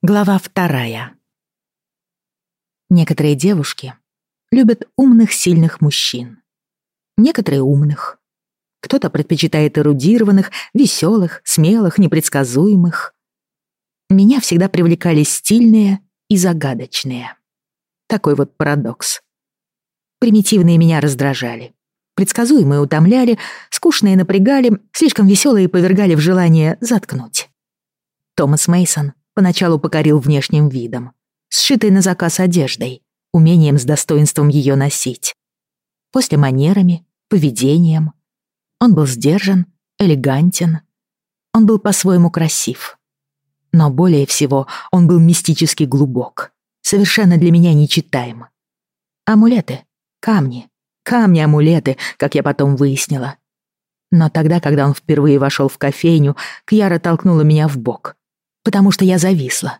Глава вторая. Некоторые девушки любят умных, сильных мужчин. Некоторые умных. Кто-то предпочитает эрудированных, веселых, смелых, непредсказуемых. Меня всегда привлекали стильные и загадочные. Такой вот парадокс. Примитивные меня раздражали. Предсказуемые утомляли, скучные напрягали, слишком веселые повергали в желание заткнуть. Томас Мейсон поначалу покорил внешним видом, сшитой на заказ одеждой, умением с достоинством ее носить. После манерами, поведением. Он был сдержан, элегантен. Он был по-своему красив. Но более всего он был мистически глубок, совершенно для меня нечитаем. Амулеты, камни, камни-амулеты, как я потом выяснила. Но тогда, когда он впервые вошел в кофейню, Кьяра толкнула меня в бок потому что я зависла.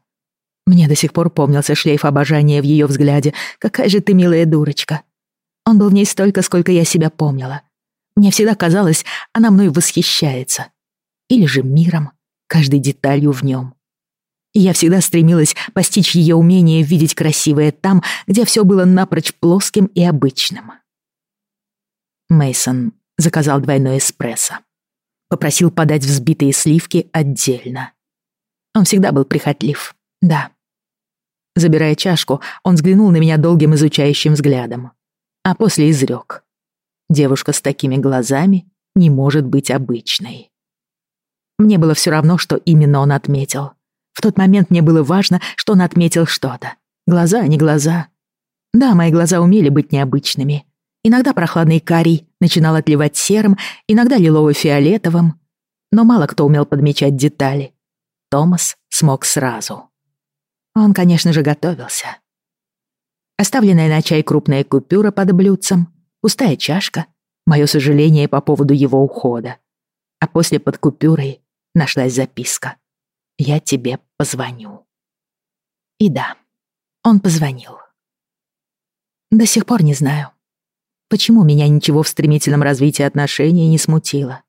Мне до сих пор помнился шлейф обожания в ее взгляде. Какая же ты милая дурочка. Он был в ней столько, сколько я себя помнила. Мне всегда казалось, она мной восхищается. Или же миром, каждой деталью в нем. И я всегда стремилась постичь ее умение видеть красивое там, где все было напрочь плоским и обычным. Мейсон заказал двойной эспрессо. Попросил подать взбитые сливки отдельно. Он всегда был прихотлив. Да. Забирая чашку, он взглянул на меня долгим изучающим взглядом. А после изрек. Девушка с такими глазами не может быть обычной. Мне было все равно, что именно он отметил. В тот момент мне было важно, что он отметил что-то. Глаза, не глаза. Да, мои глаза умели быть необычными. Иногда прохладный карий начинал отливать серым, иногда лилово-фиолетовым. Но мало кто умел подмечать детали. Томас смог сразу. Он, конечно же, готовился. Оставленная на чай крупная купюра под блюдцем, пустая чашка, мое сожаление по поводу его ухода. А после под купюрой нашлась записка. «Я тебе позвоню». И да, он позвонил. До сих пор не знаю, почему меня ничего в стремительном развитии отношений не смутило.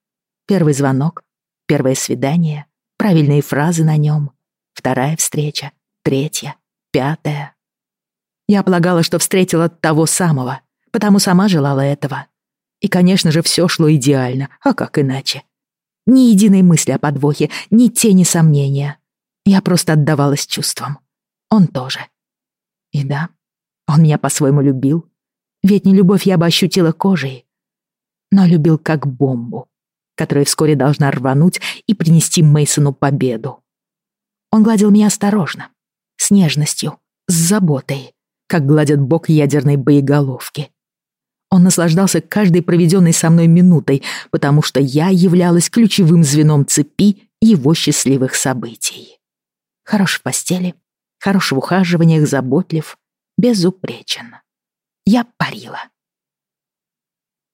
Первый звонок, первое свидание, правильные фразы на нем. Вторая встреча, третья, пятая. Я полагала, что встретила того самого, потому сама желала этого. И, конечно же, все шло идеально, а как иначе? Ни единой мысли о подвохе, ни тени сомнения. Я просто отдавалась чувствам. Он тоже. И да, он меня по-своему любил. Ведь не любовь я бы ощутила кожей, но любил как бомбу которая вскоре должна рвануть и принести Мейсону победу. Он гладил меня осторожно, с нежностью, с заботой, как гладят бок ядерной боеголовки. Он наслаждался каждой проведенной со мной минутой, потому что я являлась ключевым звеном цепи его счастливых событий. Хорош в постели, хорош в ухаживаниях, заботлив, безупречен. Я парила.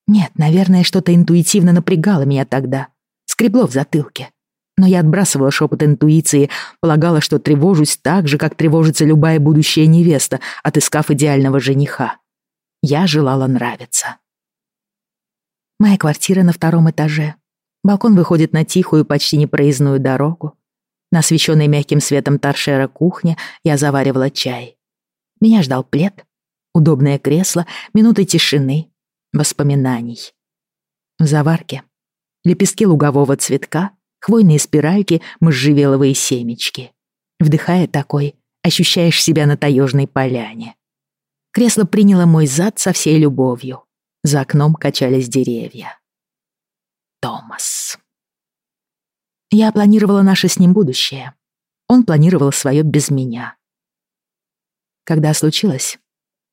Нет, наверное, что-то интуитивно напрягало меня тогда. Скребло в затылке. Но я отбрасывала шепот интуиции, полагала, что тревожусь так же, как тревожится любая будущая невеста, отыскав идеального жениха. Я желала нравиться. Моя квартира на втором этаже. Балкон выходит на тихую, почти непроездную дорогу. На освещенной мягким светом торшера кухня я заваривала чай. Меня ждал плед, удобное кресло, минуты тишины, воспоминаний. В заварке лепестки лугового цветка, хвойные спиральки, можжевеловые семечки. Вдыхая такой, ощущаешь себя на таежной поляне. Кресло приняло мой зад со всей любовью. За окном качались деревья. Томас. Я планировала наше с ним будущее. Он планировал свое без меня. Когда случилось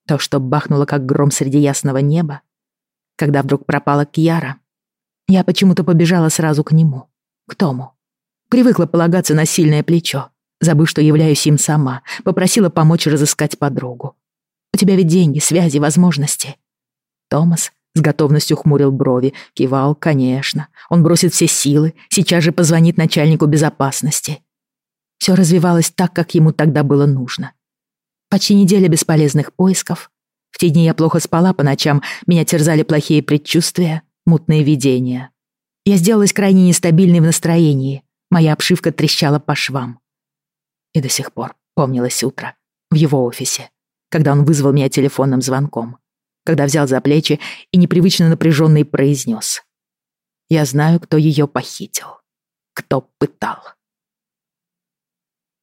то, что бахнуло как гром среди ясного неба, когда вдруг пропала Кьяра, я почему-то побежала сразу к нему, к Тому. Привыкла полагаться на сильное плечо, забыв, что являюсь им сама, попросила помочь разыскать подругу. «У тебя ведь деньги, связи, возможности». Томас с готовностью хмурил брови, кивал, конечно. Он бросит все силы, сейчас же позвонит начальнику безопасности. Все развивалось так, как ему тогда было нужно. Почти неделя бесполезных поисков, в те дни я плохо спала по ночам, меня терзали плохие предчувствия, мутные видения. Я сделалась крайне нестабильной в настроении, моя обшивка трещала по швам. И до сих пор помнилось утро в его офисе, когда он вызвал меня телефонным звонком, когда взял за плечи и непривычно напряженный произнес. «Я знаю, кто ее похитил, кто пытал».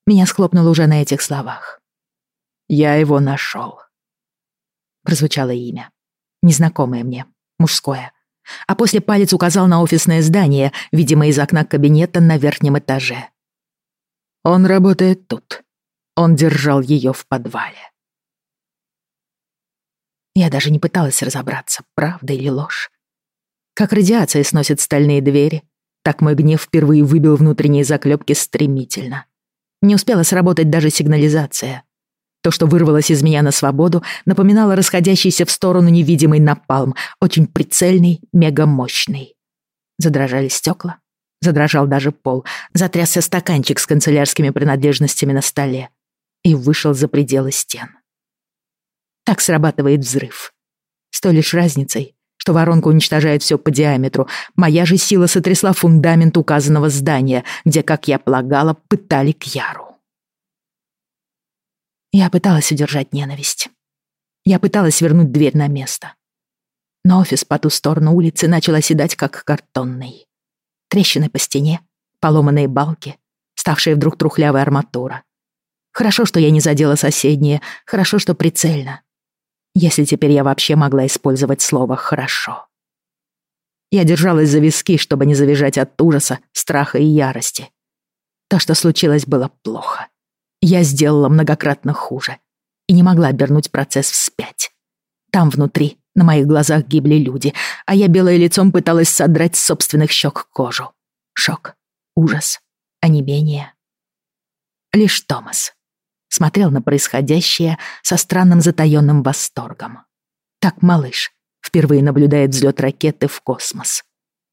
Меня схлопнуло уже на этих словах. «Я его нашел». Прозвучало имя. Незнакомое мне, мужское. А после палец указал на офисное здание, видимо, из окна кабинета на верхнем этаже. Он работает тут. Он держал ее в подвале. Я даже не пыталась разобраться, правда или ложь. Как радиация сносит стальные двери, так мой гнев впервые выбил внутренние заклепки стремительно. Не успела сработать даже сигнализация. То, что вырвалось из меня на свободу, напоминало расходящийся в сторону невидимый напалм, очень прицельный, мегамощный. Задрожали стекла, задрожал даже пол, затрясся стаканчик с канцелярскими принадлежностями на столе и вышел за пределы стен. Так срабатывает взрыв. С той лишь разницей, что воронка уничтожает все по диаметру. Моя же сила сотрясла фундамент указанного здания, где, как я полагала, пытали Кьяру. Я пыталась удержать ненависть. Я пыталась вернуть дверь на место. Но офис по ту сторону улицы начал оседать, как картонный. Трещины по стене, поломанные балки, ставшие вдруг трухлявой арматура. Хорошо, что я не задела соседние, хорошо, что прицельно. Если теперь я вообще могла использовать слово «хорошо». Я держалась за виски, чтобы не завизжать от ужаса, страха и ярости. То, что случилось, было плохо. Я сделала многократно хуже и не могла обернуть процесс вспять. Там внутри, на моих глазах гибли люди, а я белое лицом пыталась содрать с собственных щек кожу. Шок, ужас, онемение. Лишь Томас смотрел на происходящее со странным затаённым восторгом. Так малыш впервые наблюдает взлет ракеты в космос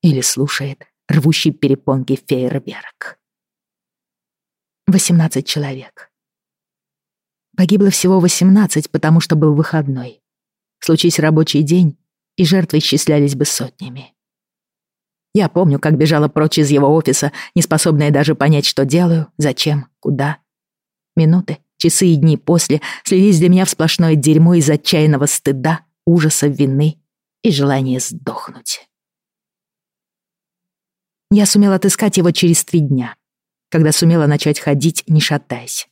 или слушает рвущий перепонки фейерверк. 18 человек. Погибло всего 18, потому что был выходной. Случись рабочий день, и жертвы исчислялись бы сотнями. Я помню, как бежала прочь из его офиса, неспособная даже понять, что делаю, зачем, куда. Минуты, часы и дни после слились для меня в сплошное дерьмо из отчаянного стыда, ужаса, вины и желания сдохнуть. Я сумела отыскать его через три дня, когда сумела начать ходить, не шатаясь.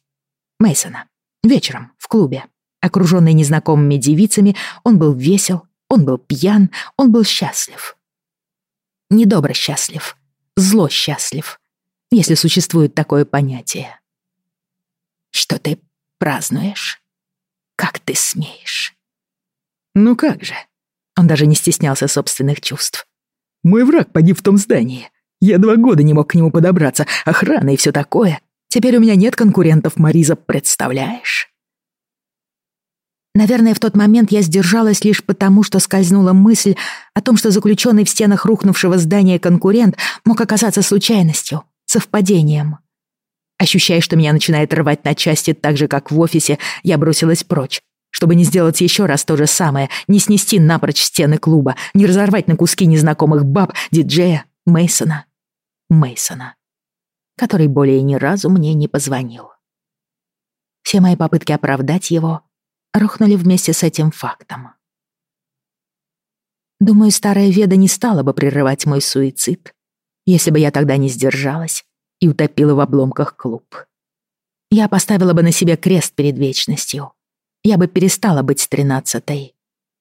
Мейсона. Вечером, в клубе. Окружённый незнакомыми девицами, он был весел, он был пьян, он был счастлив. Недобро счастлив, зло счастлив, если существует такое понятие. Что ты празднуешь? Как ты смеешь? Ну как же? Он даже не стеснялся собственных чувств. Мой враг погиб в том здании. Я два года не мог к нему подобраться, охрана и все такое. Теперь у меня нет конкурентов, Мариза, представляешь? Наверное, в тот момент я сдержалась лишь потому, что скользнула мысль о том, что заключенный в стенах рухнувшего здания конкурент мог оказаться случайностью, совпадением. Ощущая, что меня начинает рвать на части так же, как в офисе, я бросилась прочь, чтобы не сделать еще раз то же самое, не снести напрочь стены клуба, не разорвать на куски незнакомых баб, диджея, Мейсона. Мейсона, который более ни разу мне не позвонил. Все мои попытки оправдать его рухнули вместе с этим фактом. Думаю, старая Веда не стала бы прерывать мой суицид, если бы я тогда не сдержалась и утопила в обломках клуб. Я поставила бы на себе крест перед вечностью. Я бы перестала быть тринадцатой.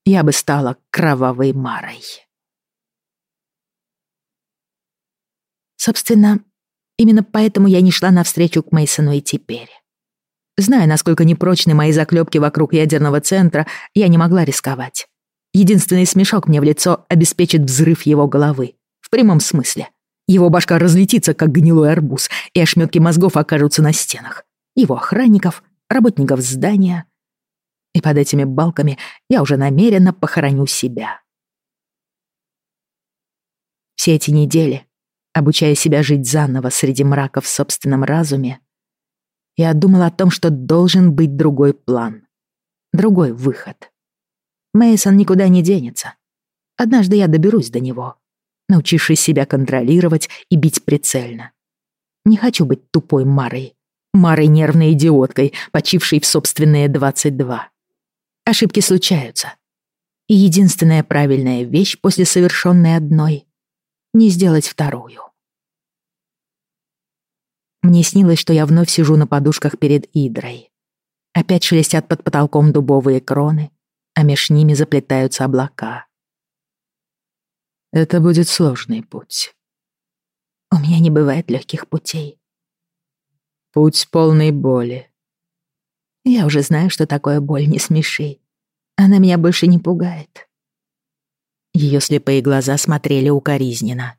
Я бы стала кровавой Марой. Собственно, именно поэтому я не шла навстречу к Мейсону и теперь. Зная, насколько непрочны мои заклепки вокруг ядерного центра, я не могла рисковать. Единственный смешок мне в лицо обеспечит взрыв его головы. В прямом смысле. Его башка разлетится, как гнилой арбуз, и ошметки мозгов окажутся на стенах. Его охранников, работников здания. И под этими балками я уже намеренно похороню себя. Все эти недели обучая себя жить заново среди мрака в собственном разуме, я думал о том, что должен быть другой план, другой выход. Мейсон никуда не денется. Однажды я доберусь до него, научившись себя контролировать и бить прицельно. Не хочу быть тупой Марой, Марой нервной идиоткой, почившей в собственные 22. Ошибки случаются. И единственная правильная вещь после совершенной одной — не сделать вторую. Мне снилось, что я вновь сижу на подушках перед Идрой. Опять шелестят под потолком дубовые кроны, а меж ними заплетаются облака. Это будет сложный путь. У меня не бывает легких путей. Путь полной боли. Я уже знаю, что такое боль, не смеши. Она меня больше не пугает. Ее слепые глаза смотрели укоризненно.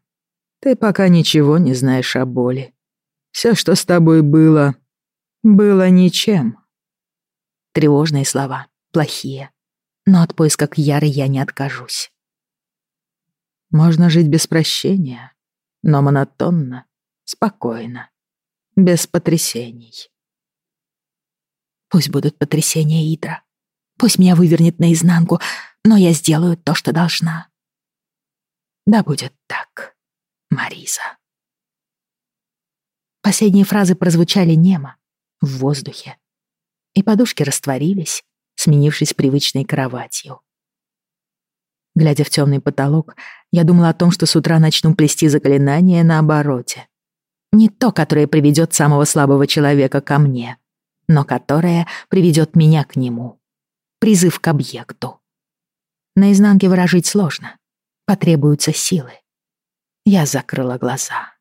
Ты пока ничего не знаешь о боли. Все, что с тобой было, было ничем. Тревожные слова, плохие. Но от поиска Кьяры я не откажусь. Можно жить без прощения, но монотонно, спокойно, без потрясений. Пусть будут потрясения Идра. Пусть меня вывернет наизнанку, но я сделаю то, что должна. Да будет так, Мариза. Последние фразы прозвучали немо, в воздухе, и подушки растворились, сменившись привычной кроватью. Глядя в темный потолок, я думала о том, что с утра начну плести заклинание на обороте. Не то, которое приведет самого слабого человека ко мне, но которое приведет меня к нему. Призыв к объекту. На изнанке выражить сложно. Потребуются силы. Я закрыла глаза.